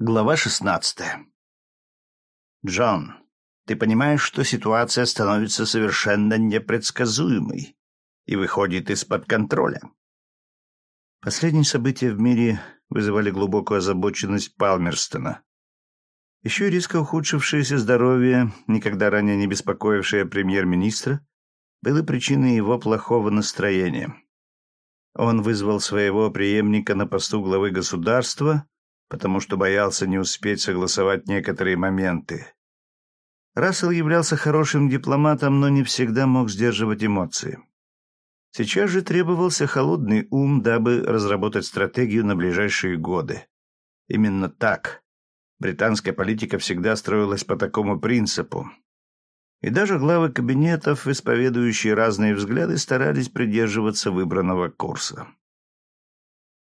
Глава шестнадцатая. Джон, ты понимаешь, что ситуация становится совершенно непредсказуемой и выходит из-под контроля. Последние события в мире вызывали глубокую озабоченность Палмерстона. Еще резко ухудшившееся здоровье, никогда ранее не беспокоившее премьер-министра, было причиной его плохого настроения. Он вызвал своего преемника на посту главы государства, потому что боялся не успеть согласовать некоторые моменты. Рассел являлся хорошим дипломатом, но не всегда мог сдерживать эмоции. Сейчас же требовался холодный ум, дабы разработать стратегию на ближайшие годы. Именно так. Британская политика всегда строилась по такому принципу. И даже главы кабинетов, исповедующие разные взгляды, старались придерживаться выбранного курса.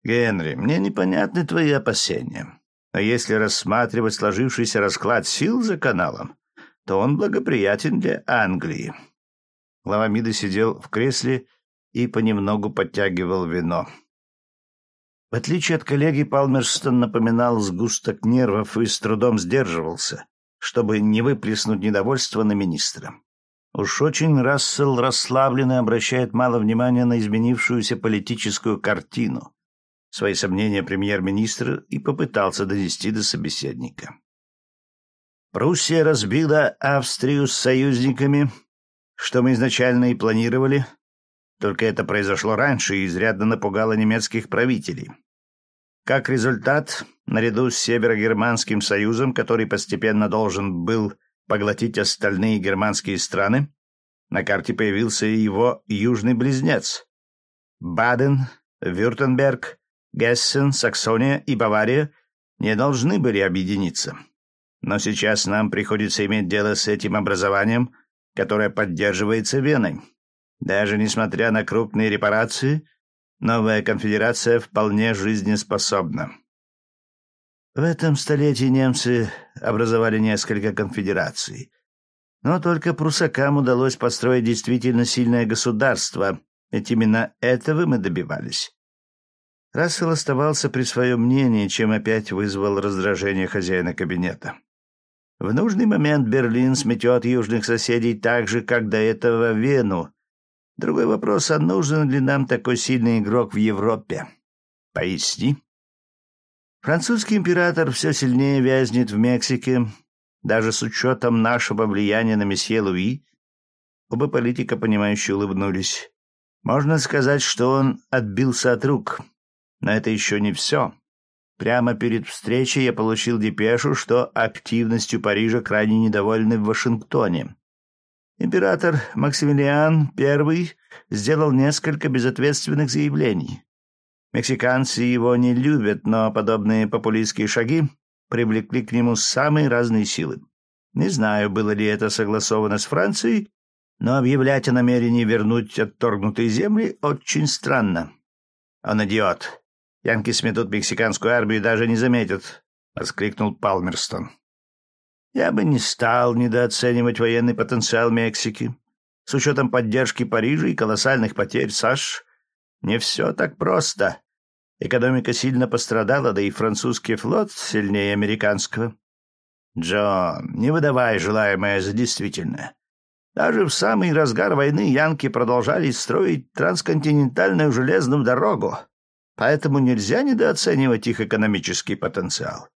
Генри, мне непонятны твои опасения. А если рассматривать сложившийся расклад сил за каналом, то он благоприятен для Англии. Глава МИДа сидел в кресле и понемногу подтягивал вино. В отличие от коллеги, Палмерстон напоминал сгусток нервов и с трудом сдерживался, чтобы не выплеснуть недовольство на министра. Уж очень Рассел расслабленно обращает мало внимания на изменившуюся политическую картину, Свои сомнения премьер-министр и попытался донести до собеседника. Пруссия разбила Австрию с союзниками, что мы изначально и планировали, только это произошло раньше и изрядно напугало немецких правителей. Как результат, наряду с Северогерманским союзом, который постепенно должен был поглотить остальные германские страны, на карте появился его южный близнец. Баден, Вюртемберг, Гессен, Саксония и Бавария не должны были объединиться. Но сейчас нам приходится иметь дело с этим образованием, которое поддерживается Веной. Даже несмотря на крупные репарации, новая конфедерация вполне жизнеспособна. В этом столетии немцы образовали несколько конфедераций. Но только прусакам удалось построить действительно сильное государство, ведь именно этого мы добивались. Рассел оставался при своем мнении, чем опять вызвал раздражение хозяина кабинета. В нужный момент Берлин сметет южных соседей так же, как до этого Вену. Другой вопрос, а нужен ли нам такой сильный игрок в Европе? Поясни. Французский император все сильнее вязнет в Мексике, даже с учетом нашего влияния на месье Луи. Оба политика, понимающе улыбнулись. Можно сказать, что он отбился от рук. Но это еще не все. Прямо перед встречей я получил депешу, что активностью Парижа крайне недовольны в Вашингтоне. Император Максимилиан I сделал несколько безответственных заявлений. Мексиканцы его не любят, но подобные популистские шаги привлекли к нему самые разные силы. Не знаю, было ли это согласовано с Францией, но объявлять о намерении вернуть отторгнутые земли очень странно. Он идиот. Янки сметут мексиканскую армию и даже не заметят, — воскликнул Палмерстон. Я бы не стал недооценивать военный потенциал Мексики. С учетом поддержки Парижа и колоссальных потерь САШ, не все так просто. Экономика сильно пострадала, да и французский флот сильнее американского. Джон, не выдавай желаемое за действительное. Даже в самый разгар войны янки продолжали строить трансконтинентальную железную дорогу, поэтому нельзя недооценивать их экономический потенциал.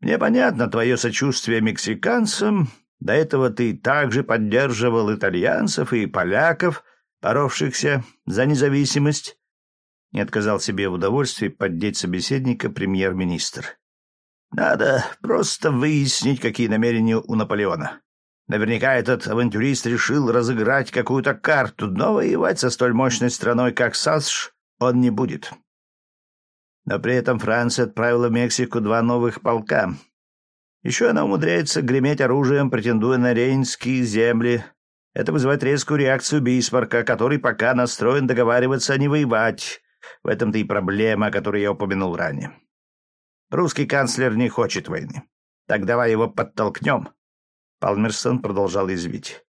Мне понятно твое сочувствие мексиканцам, до этого ты также поддерживал итальянцев и поляков, боровшихся за независимость. Не отказал себе в удовольствии поддеть собеседника премьер-министр. Надо просто выяснить, какие намерения у Наполеона. Наверняка этот авантюрист решил разыграть какую-то карту, но воевать со столь мощной страной, как САСШ, он не будет. Но при этом Франция отправила в Мексику два новых полка. Еще она умудряется греметь оружием, претендуя на рейнские земли. Это вызывает резкую реакцию Бисмарка, который пока настроен договариваться, а не воевать. В этом-то и проблема, о которой я упомянул ранее. Русский канцлер не хочет войны. Так давай его подтолкнем. Палмерсон продолжал извить.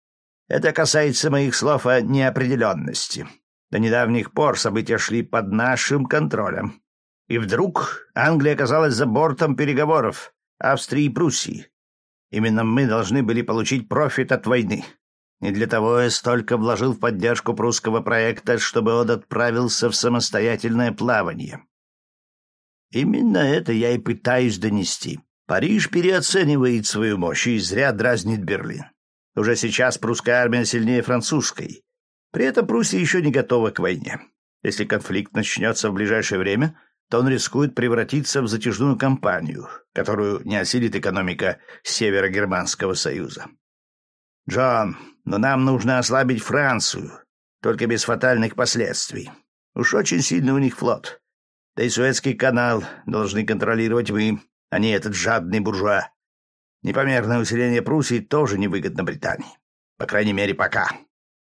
Это касается моих слов о неопределенности. До недавних пор события шли под нашим контролем. И вдруг Англия оказалась за бортом переговоров Австрии и Пруссии. Именно мы должны были получить профит от войны. Не для того я столько вложил в поддержку прусского проекта, чтобы он отправился в самостоятельное плавание. Именно это я и пытаюсь донести. Париж переоценивает свою мощь и зря дразнит Берлин. Уже сейчас прусская армия сильнее французской. При этом Пруссия еще не готова к войне. Если конфликт начнется в ближайшее время, то он рискует превратиться в затяжную кампанию, которую не осилит экономика Северогерманского союза. Джон, но нам нужно ослабить Францию, только без фатальных последствий. Уж очень сильный у них флот. Да и Суэцкий канал должны контролировать вы, а не этот жадный буржуа. Непомерное усиление Пруссии тоже невыгодно Британии. По крайней мере, пока.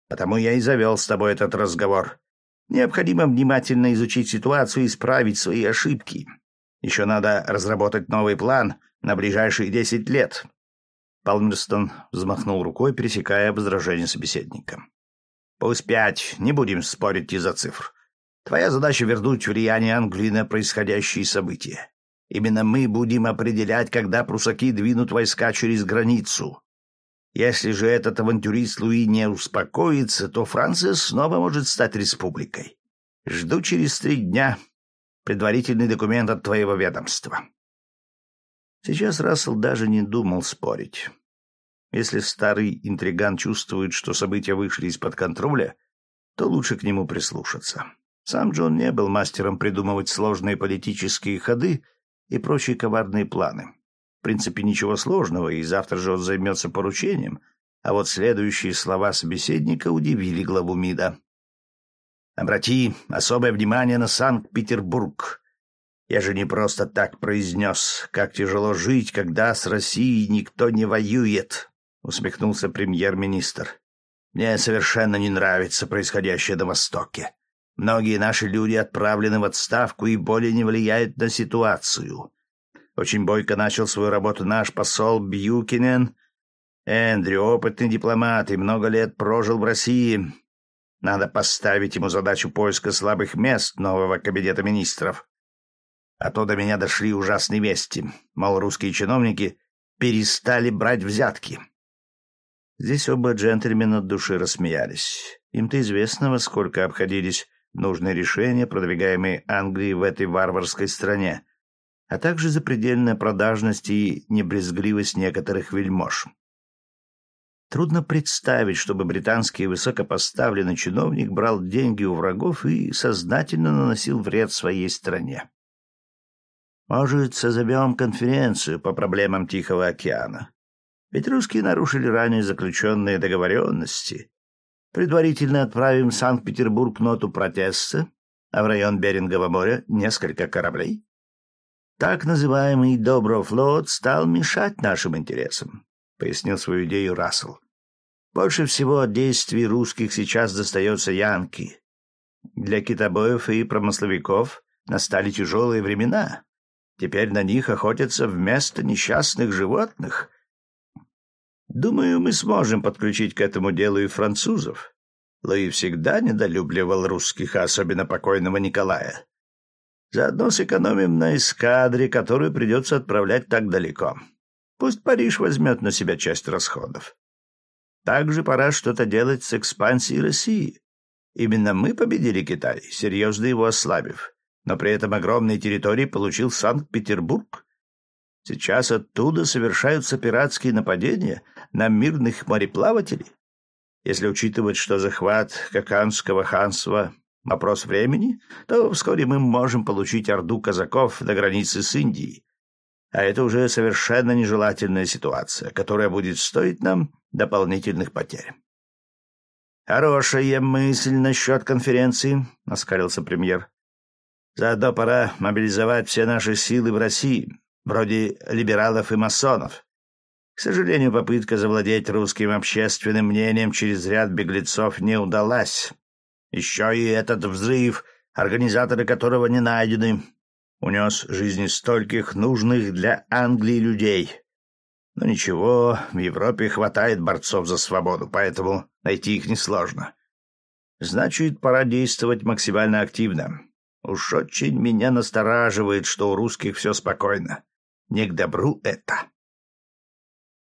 Потому я и завел с тобой этот разговор. Необходимо внимательно изучить ситуацию и исправить свои ошибки. Еще надо разработать новый план на ближайшие десять лет. Палмерстон взмахнул рукой, пересекая возражение собеседника. «Пусть пять, не будем спорить из-за цифр. Твоя задача вернуть влияние Англии на происходящие события. Именно мы будем определять, когда прусаки двинут войска через границу. Если же этот авантюрист Луи не успокоится, то Франция снова может стать республикой. Жду через три дня предварительный документ от твоего ведомства. Сейчас Рассел даже не думал спорить. Если старый интриган чувствует, что события вышли из-под контроля, то лучше к нему прислушаться. Сам Джон не был мастером придумывать сложные политические ходы и прочие коварные планы. Принципе, ничего сложного, и завтра же он займется поручением, а вот следующие слова собеседника удивили главу МИДа. «Обрати особое внимание на Санкт-Петербург. Я же не просто так произнес, как тяжело жить, когда с Россией никто не воюет», — усмехнулся премьер-министр. «Мне совершенно не нравится происходящее на Востоке. Многие наши люди отправлены в отставку и более не влияют на ситуацию. Очень бойко начал свою работу наш посол Бьюкинен. Эндрю, опытный дипломат и много лет прожил в России. Надо поставить ему задачу поиска слабых мест нового кабинета министров. А то до меня дошли ужасные вести. Мол, русские чиновники перестали брать взятки. Здесь оба джентльмена от души рассмеялись. Им-то известно, во сколько обходились нужные решения, продвигаемые Англией в этой варварской стране, а также запредельная продажность и небрезгливость некоторых вельмож. Трудно представить, чтобы британский высокопоставленный чиновник брал деньги у врагов и сознательно наносил вред своей стране. Может, созовем конференцию по проблемам Тихого океана? Ведь русские нарушили ранее заключенные договоренности, Предварительно отправим в Санкт-Петербург ноту протеста, а в район Берингового моря несколько кораблей. Так называемый Доброфлот стал мешать нашим интересам, — пояснил свою идею Рассел. Больше всего от действий русских сейчас достается Янки. Для китобоев и промысловиков настали тяжелые времена. Теперь на них охотятся вместо несчастных животных, Думаю, мы сможем подключить к этому делу и французов. Луи всегда недолюбливал русских, особенно покойного Николая. Заодно сэкономим на эскадре, которую придется отправлять так далеко. Пусть Париж возьмет на себя часть расходов. Также пора что-то делать с экспансией России. Именно мы победили Китай, серьезно его ослабив. Но при этом огромные территории получил Санкт-Петербург. Сейчас оттуда совершаются пиратские нападения на мирных мореплавателей. Если учитывать, что захват Каканского ханства — вопрос времени, то вскоре мы можем получить орду казаков до границы с Индией. А это уже совершенно нежелательная ситуация, которая будет стоить нам дополнительных потерь. «Хорошая мысль насчет конференции», — оскалился премьер. «Заодно пора мобилизовать все наши силы в России, вроде либералов и масонов. К сожалению, попытка завладеть русским общественным мнением через ряд беглецов не удалась. Еще и этот взрыв, организаторы которого не найдены, унес жизни стольких нужных для Англии людей. Но ничего, в Европе хватает борцов за свободу, поэтому найти их несложно. Значит, пора действовать максимально активно. Уж очень меня настораживает, что у русских все спокойно. Не к добру это.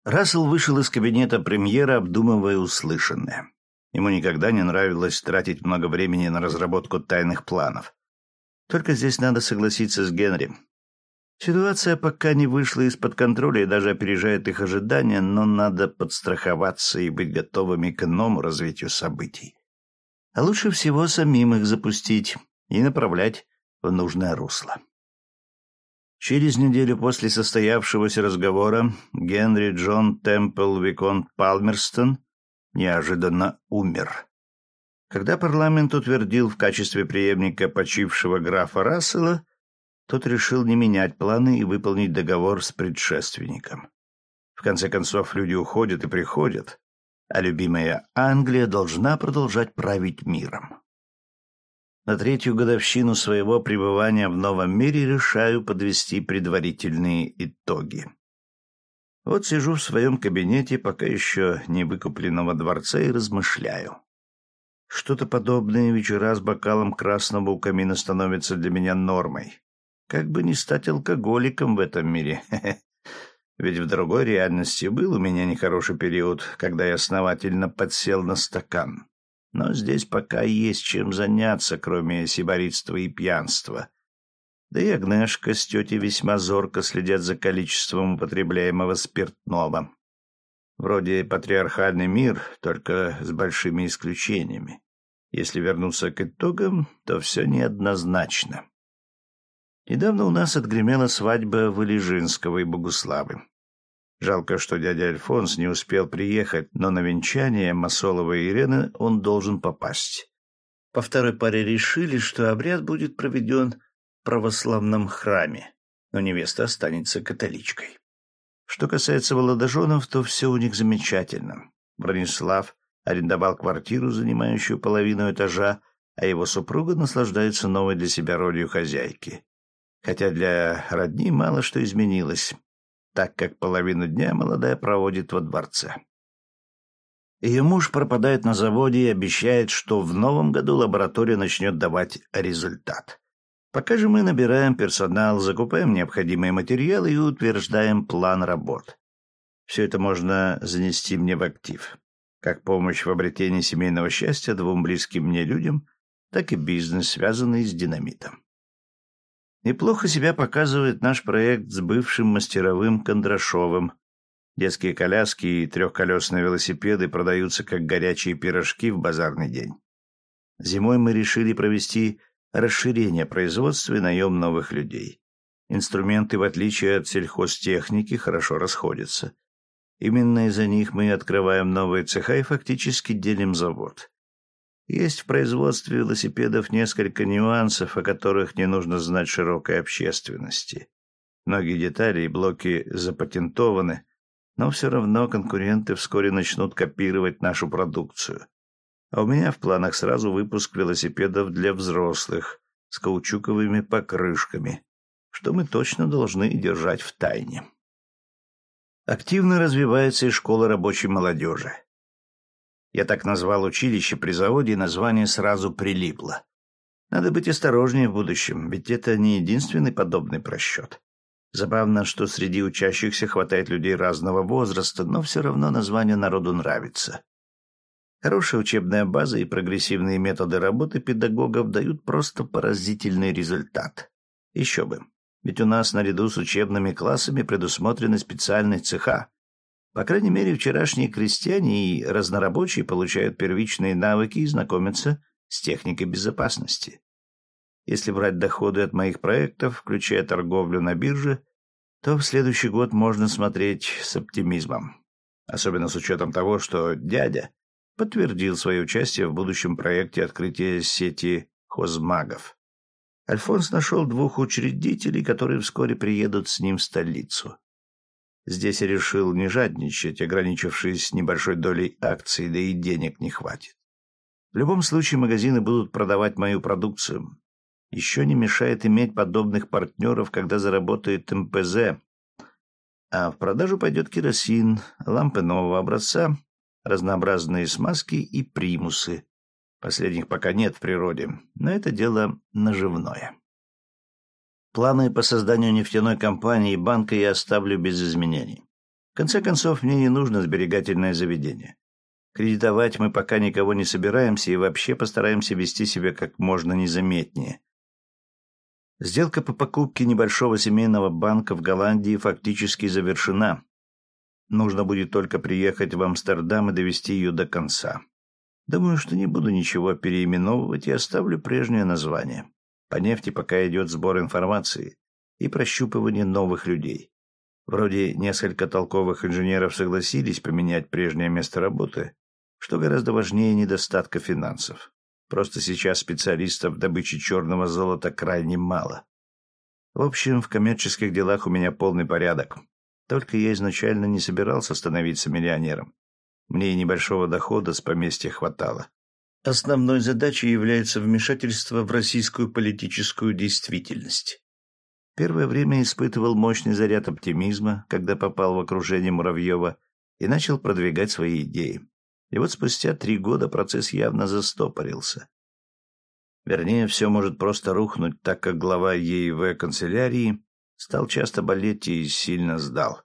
Рассел вышел из кабинета премьера, обдумывая услышанное. Ему никогда не нравилось тратить много времени на разработку тайных планов. Только здесь надо согласиться с Генри. Ситуация пока не вышла из-под контроля и даже опережает их ожидания, но надо подстраховаться и быть готовыми к иному развитию событий. А лучше всего самим их запустить и направлять в нужное русло. Через неделю после состоявшегося разговора Генри Джон Темпл Виконт Палмерстон неожиданно умер. Когда парламент утвердил в качестве преемника почившего графа Рассела, тот решил не менять планы и выполнить договор с предшественником. В конце концов, люди уходят и приходят, а любимая Англия должна продолжать править миром. На третью годовщину своего пребывания в новом мире решаю подвести предварительные итоги. Вот сижу в своем кабинете, пока еще не выкупленного дворца, и размышляю. Что-то подобное вечера с бокалом красного у камина становится для меня нормой. Как бы не стать алкоголиком в этом мире. Ведь в другой реальности был у меня нехороший период, когда я основательно подсел на стакан. Но здесь пока есть чем заняться, кроме сиборитства и пьянства. Да и Агнешка с тетей весьма зорко следят за количеством употребляемого спиртного. Вроде патриархальный мир, только с большими исключениями. Если вернуться к итогам, то все неоднозначно. Недавно у нас отгремела свадьба Валежинского и Богуславы. Жалко, что дядя Альфонс не успел приехать, но на венчание Масолова и Ирены он должен попасть. По второй паре решили, что обряд будет проведен православном храме, но невеста останется католичкой. Что касается молодоженов, то все у них замечательно. Бронислав арендовал квартиру, занимающую половину этажа, а его супруга наслаждается новой для себя ролью хозяйки. Хотя для родни мало что изменилось так как половину дня молодая проводит во дворце. Ее муж пропадает на заводе и обещает, что в новом году лаборатория начнет давать результат. Пока же мы набираем персонал, закупаем необходимые материалы и утверждаем план работ. Все это можно занести мне в актив. Как помощь в обретении семейного счастья двум близким мне людям, так и бизнес, связанный с динамитом. Неплохо себя показывает наш проект с бывшим мастеровым Кондрашовым. Детские коляски и трехколесные велосипеды продаются как горячие пирожки в базарный день. Зимой мы решили провести расширение производства и наем новых людей. Инструменты, в отличие от сельхозтехники, хорошо расходятся. Именно из-за них мы открываем новые цеха и фактически делим завод. Есть в производстве велосипедов несколько нюансов, о которых не нужно знать широкой общественности. Многие детали и блоки запатентованы, но все равно конкуренты вскоре начнут копировать нашу продукцию. А у меня в планах сразу выпуск велосипедов для взрослых с каучуковыми покрышками, что мы точно должны держать в тайне. Активно развивается и школа рабочей молодежи. Я так назвал училище при заводе, и название сразу прилипло. Надо быть осторожнее в будущем, ведь это не единственный подобный просчет. Забавно, что среди учащихся хватает людей разного возраста, но все равно название народу нравится. Хорошая учебная база и прогрессивные методы работы педагогов дают просто поразительный результат. Еще бы. Ведь у нас наряду с учебными классами предусмотрены специальные цеха, по крайней мере, вчерашние крестьяне и разнорабочие получают первичные навыки и знакомятся с техникой безопасности. Если брать доходы от моих проектов, включая торговлю на бирже, то в следующий год можно смотреть с оптимизмом. Особенно с учетом того, что дядя подтвердил свое участие в будущем проекте открытия сети хозмагов. Альфонс нашел двух учредителей, которые вскоре приедут с ним в столицу. Здесь решил не жадничать, ограничившись небольшой долей акций, да и денег не хватит. В любом случае магазины будут продавать мою продукцию. Еще не мешает иметь подобных партнеров, когда заработает МПЗ. А в продажу пойдет керосин, лампы нового образца, разнообразные смазки и примусы. Последних пока нет в природе, но это дело наживное. Планы по созданию нефтяной компании и банка я оставлю без изменений. В конце концов, мне не нужно сберегательное заведение. Кредитовать мы пока никого не собираемся и вообще постараемся вести себя как можно незаметнее. Сделка по покупке небольшого семейного банка в Голландии фактически завершена. Нужно будет только приехать в Амстердам и довести ее до конца. Думаю, что не буду ничего переименовывать и оставлю прежнее название. По нефти пока идет сбор информации и прощупывание новых людей. Вроде несколько толковых инженеров согласились поменять прежнее место работы, что гораздо важнее недостатка финансов. Просто сейчас специалистов в добыче черного золота крайне мало. В общем, в коммерческих делах у меня полный порядок. Только я изначально не собирался становиться миллионером. Мне и небольшого дохода с поместья хватало. Основной задачей является вмешательство в российскую политическую действительность. Первое время испытывал мощный заряд оптимизма, когда попал в окружение Муравьева и начал продвигать свои идеи. И вот спустя три года процесс явно застопорился. Вернее, все может просто рухнуть, так как глава ЕИВ канцелярии Стал часто болеть и сильно сдал.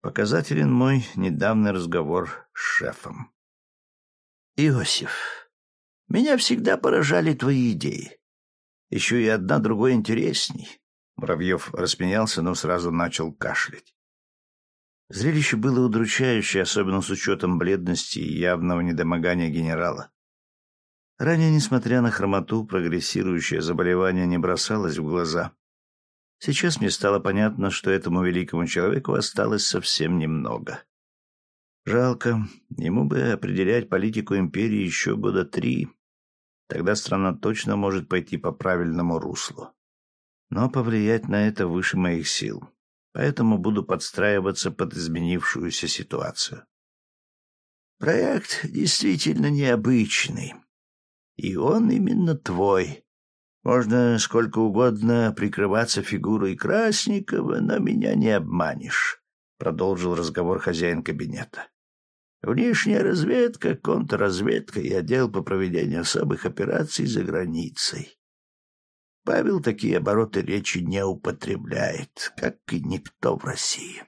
Показателен мой недавний разговор с шефом. «Иосиф, меня всегда поражали твои идеи. Еще и одна другой интересней». Муравьев рассмеялся, но сразу начал кашлять. Зрелище было удручающее, особенно с учетом бледности и явного недомогания генерала. Ранее, несмотря на хромоту, прогрессирующее заболевание не бросалось в глаза. Сейчас мне стало понятно, что этому великому человеку осталось совсем немного. Жалко, ему бы определять политику империи еще года три. Тогда страна точно может пойти по правильному руслу. Но повлиять на это выше моих сил. Поэтому буду подстраиваться под изменившуюся ситуацию. Проект действительно необычный. И он именно твой, можно сколько угодно прикрываться фигурой Красникова, но меня не обманешь, — продолжил разговор хозяин кабинета. Внешняя разведка, контрразведка и отдел по проведению особых операций за границей. Павел такие обороты речи не употребляет, как и никто в России.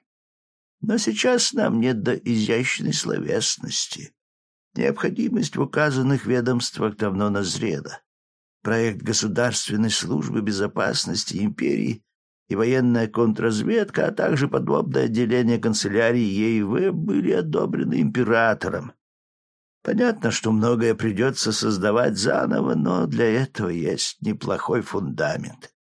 Но сейчас нам нет до изящной словесности. Необходимость в указанных ведомствах давно назрела проект Государственной службы безопасности империи и военная контрразведка, а также подобное отделение канцелярии ЕИВ были одобрены императором. Понятно, что многое придется создавать заново, но для этого есть неплохой фундамент.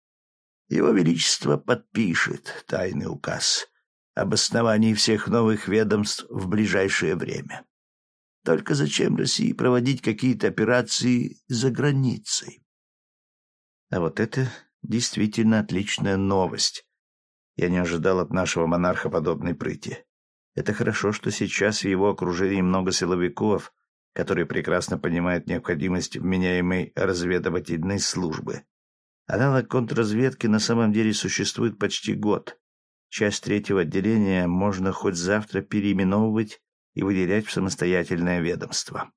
Его Величество подпишет тайный указ об основании всех новых ведомств в ближайшее время. Только зачем России проводить какие-то операции за границей? А вот это действительно отличная новость. Я не ожидал от нашего монарха подобной прыти. Это хорошо, что сейчас в его окружении много силовиков, которые прекрасно понимают необходимость вменяемой разведывательной службы. Аналог контрразведки на самом деле существует почти год. Часть третьего отделения можно хоть завтра переименовывать и выделять в самостоятельное ведомство.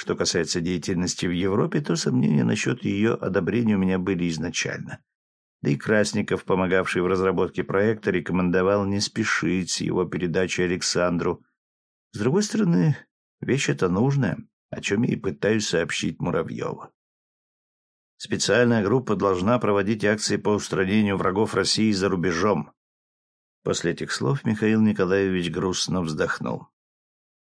Что касается деятельности в Европе, то сомнения насчет ее одобрения у меня были изначально. Да и Красников, помогавший в разработке проекта, рекомендовал не спешить с его передачей Александру. С другой стороны, вещь эта нужная, о чем я и пытаюсь сообщить Муравьеву. Специальная группа должна проводить акции по устранению врагов России за рубежом. После этих слов Михаил Николаевич грустно вздохнул.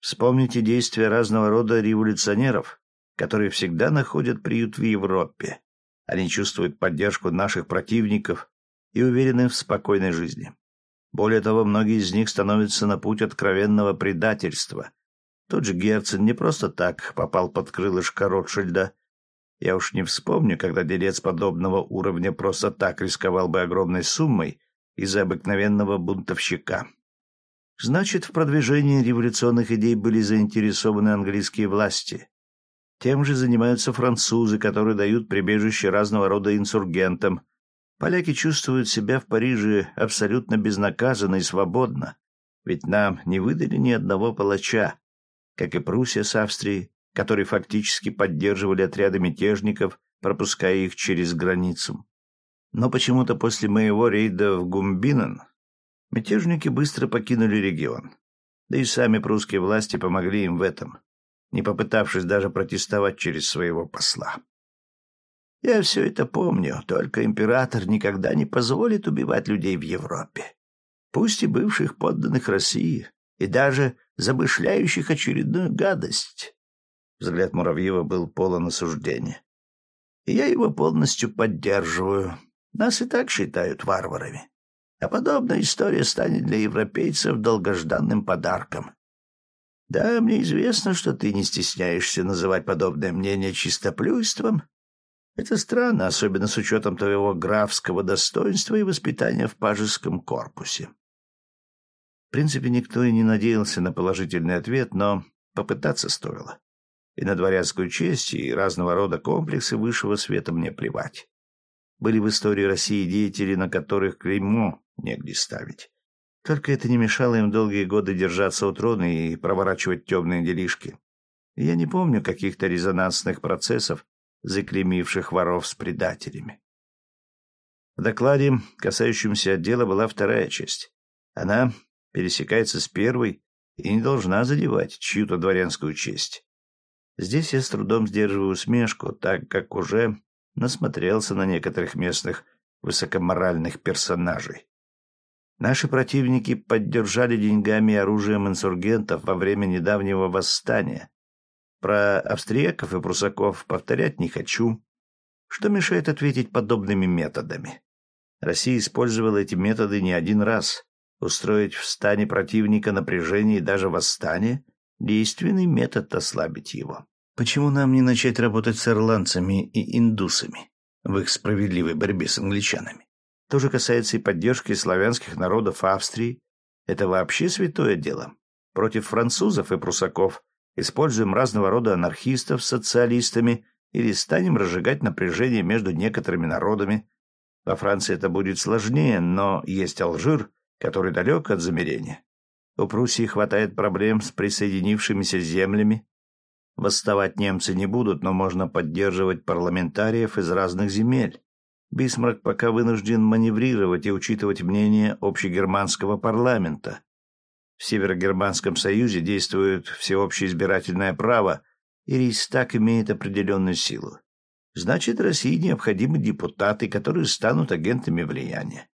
Вспомните действия разного рода революционеров, которые всегда находят приют в Европе. Они чувствуют поддержку наших противников и уверены в спокойной жизни. Более того, многие из них становятся на путь откровенного предательства. Тот же Герцен не просто так попал под крылышко Ротшильда. Я уж не вспомню, когда делец подобного уровня просто так рисковал бы огромной суммой из-за обыкновенного бунтовщика. Значит, в продвижении революционных идей были заинтересованы английские власти. Тем же занимаются французы, которые дают прибежище разного рода инсургентам. Поляки чувствуют себя в Париже абсолютно безнаказанно и свободно, ведь нам не выдали ни одного палача, как и Пруссия с Австрией, которые фактически поддерживали отряды мятежников, пропуская их через границу. Но почему-то после моего рейда в Гумбинен мятежники быстро покинули регион. Да и сами прусские власти помогли им в этом, не попытавшись даже протестовать через своего посла. Я все это помню, только император никогда не позволит убивать людей в Европе. Пусть и бывших подданных России, и даже замышляющих очередную гадость. Взгляд Муравьева был полон осуждения. И я его полностью поддерживаю. Нас и так считают варварами. А подобная история станет для европейцев долгожданным подарком. Да, мне известно, что ты не стесняешься называть подобное мнение чистоплюйством. Это странно, особенно с учетом твоего графского достоинства и воспитания в пажеском корпусе. В принципе, никто и не надеялся на положительный ответ, но попытаться стоило. И на дворянскую честь, и разного рода комплексы высшего света мне плевать. Были в истории России деятели, на которых клеймо негде ставить. Только это не мешало им долгие годы держаться у трона и проворачивать темные делишки. Я не помню каких-то резонансных процессов, заклеймивших воров с предателями. В докладе, касающемся отдела, была вторая часть. Она пересекается с первой и не должна задевать чью-то дворянскую честь. Здесь я с трудом сдерживаю усмешку, так как уже насмотрелся на некоторых местных высокоморальных персонажей. Наши противники поддержали деньгами и оружием инсургентов во время недавнего восстания. Про австрияков и прусаков повторять не хочу. Что мешает ответить подобными методами? Россия использовала эти методы не один раз. Устроить в стане противника напряжение и даже восстание действенный метод ослабить его. Почему нам не начать работать с ирландцами и индусами в их справедливой борьбе с англичанами? То же касается и поддержки славянских народов Австрии. Это вообще святое дело. Против французов и прусаков используем разного рода анархистов с социалистами или станем разжигать напряжение между некоторыми народами. Во Франции это будет сложнее, но есть Алжир, который далек от замерения. У Пруссии хватает проблем с присоединившимися землями. Восставать немцы не будут, но можно поддерживать парламентариев из разных земель. Бисмарк пока вынужден маневрировать и учитывать мнение общегерманского парламента. В Северогерманском союзе действует всеобщее избирательное право, и Рейстаг имеет определенную силу. Значит, России необходимы депутаты, которые станут агентами влияния.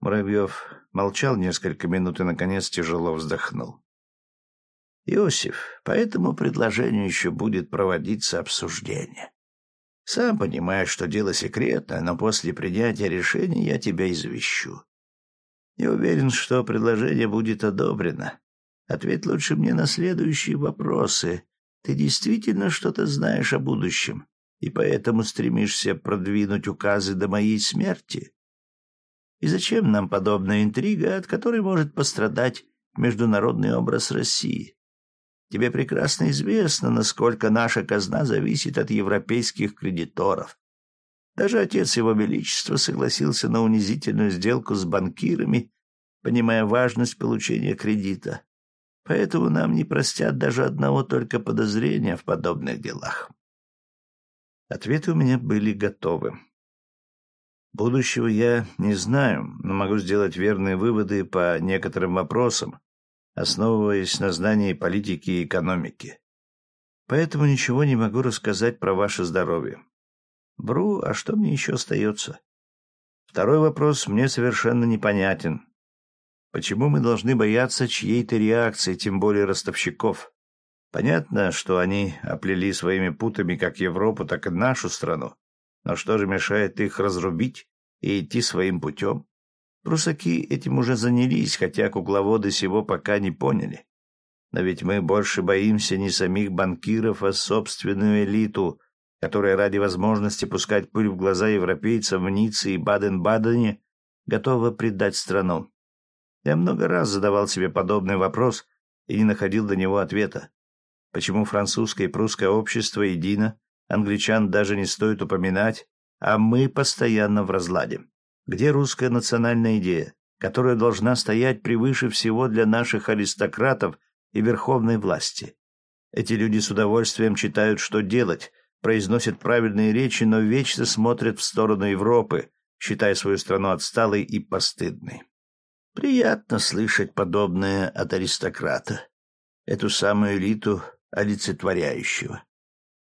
Муравьев молчал несколько минут и, наконец, тяжело вздохнул. «Иосиф, по этому предложению еще будет проводиться обсуждение. Сам понимаешь, что дело секретное, но после принятия решения я тебя извещу. Не уверен, что предложение будет одобрено. Ответь лучше мне на следующие вопросы. Ты действительно что-то знаешь о будущем и поэтому стремишься продвинуть указы до моей смерти?» И зачем нам подобная интрига, от которой может пострадать международный образ России? Тебе прекрасно известно, насколько наша казна зависит от европейских кредиторов. Даже отец его величества согласился на унизительную сделку с банкирами, понимая важность получения кредита. Поэтому нам не простят даже одного только подозрения в подобных делах. Ответы у меня были готовы. Будущего я не знаю, но могу сделать верные выводы по некоторым вопросам, основываясь на знании политики и экономики. Поэтому ничего не могу рассказать про ваше здоровье. Бру, а что мне еще остается? Второй вопрос мне совершенно непонятен. Почему мы должны бояться чьей-то реакции, тем более ростовщиков? Понятно, что они оплели своими путами как Европу, так и нашу страну. Но что же мешает их разрубить и идти своим путем? Прусаки этим уже занялись, хотя кукловоды сего пока не поняли. Но ведь мы больше боимся не самих банкиров, а собственную элиту, которая ради возможности пускать пыль в глаза европейцам в Ницце и Баден-Бадене готова предать страну. Я много раз задавал себе подобный вопрос и не находил до него ответа. Почему французское и прусское общество едино, Англичан даже не стоит упоминать, а мы постоянно в разладе. Где русская национальная идея, которая должна стоять превыше всего для наших аристократов и верховной власти? Эти люди с удовольствием читают, что делать, произносят правильные речи, но вечно смотрят в сторону Европы, считая свою страну отсталой и постыдной. Приятно слышать подобное от аристократа, эту самую элиту олицетворяющего.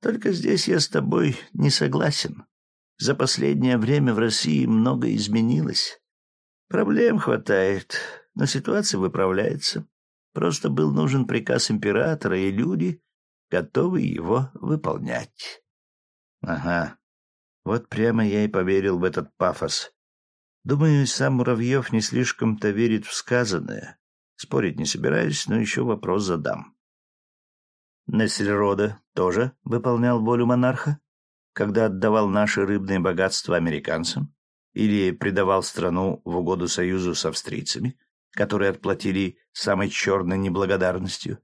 Только здесь я с тобой не согласен. За последнее время в России много изменилось. Проблем хватает, но ситуация выправляется. Просто был нужен приказ императора, и люди готовы его выполнять. Ага. Вот прямо я и поверил в этот пафос. Думаю, сам Муравьев не слишком-то верит в сказанное. Спорить не собираюсь, но еще вопрос задам. Нессельрода тоже выполнял волю монарха, когда отдавал наши рыбные богатства американцам? Или предавал страну в угоду союзу с австрийцами, которые отплатили самой черной неблагодарностью?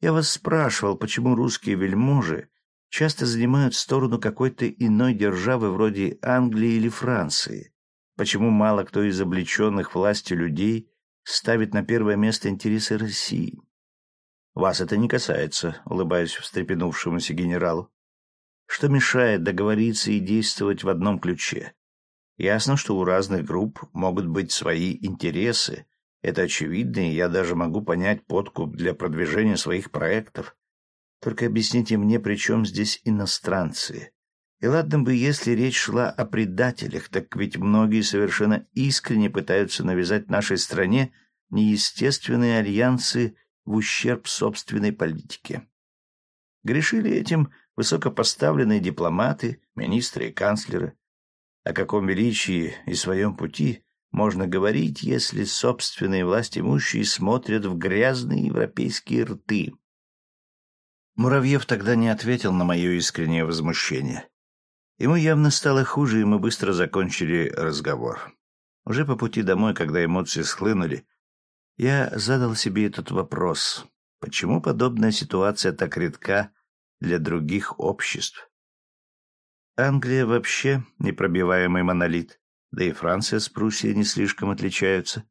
Я вас спрашивал, почему русские вельможи часто занимают сторону какой-то иной державы вроде Англии или Франции? Почему мало кто из облеченных властью людей ставит на первое место интересы России? Вас это не касается, улыбаясь встрепенувшемуся генералу. Что мешает договориться и действовать в одном ключе? Ясно, что у разных групп могут быть свои интересы. Это очевидно, и я даже могу понять подкуп для продвижения своих проектов. Только объясните мне, при чем здесь иностранцы? И ладно бы, если речь шла о предателях, так ведь многие совершенно искренне пытаются навязать нашей стране неестественные альянсы в ущерб собственной политике. Грешили этим высокопоставленные дипломаты, министры и канцлеры. О каком величии и своем пути можно говорить, если собственные властимущие смотрят в грязные европейские рты? Муравьев тогда не ответил на мое искреннее возмущение. Ему явно стало хуже, и мы быстро закончили разговор. Уже по пути домой, когда эмоции схлынули, я задал себе этот вопрос. Почему подобная ситуация так редка для других обществ? Англия вообще непробиваемый монолит, да и Франция с Пруссией не слишком отличаются.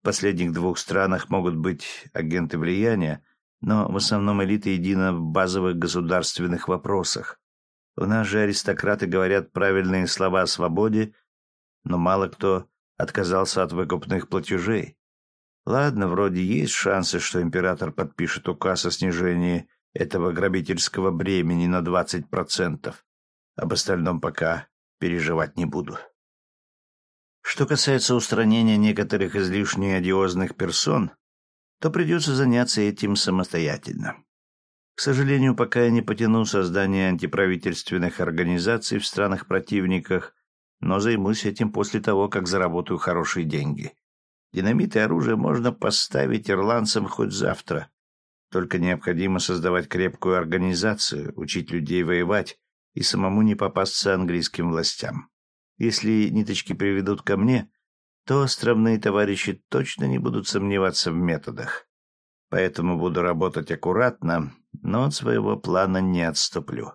В последних двух странах могут быть агенты влияния, но в основном элита едина в базовых государственных вопросах. У нас же аристократы говорят правильные слова о свободе, но мало кто отказался от выкупных платежей. Ладно, вроде есть шансы, что император подпишет указ о снижении этого грабительского бремени на 20%. Об остальном пока переживать не буду. Что касается устранения некоторых излишне одиозных персон, то придется заняться этим самостоятельно. К сожалению, пока я не потяну создание антиправительственных организаций в странах-противниках, но займусь этим после того, как заработаю хорошие деньги. Динамит и оружие можно поставить ирландцам хоть завтра. Только необходимо создавать крепкую организацию, учить людей воевать и самому не попасться английским властям. Если ниточки приведут ко мне, то островные товарищи точно не будут сомневаться в методах. Поэтому буду работать аккуратно, но от своего плана не отступлю.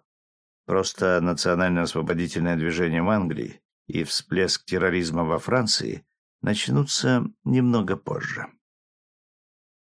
Просто национально-освободительное движение в Англии и всплеск терроризма во Франции начнутся немного позже.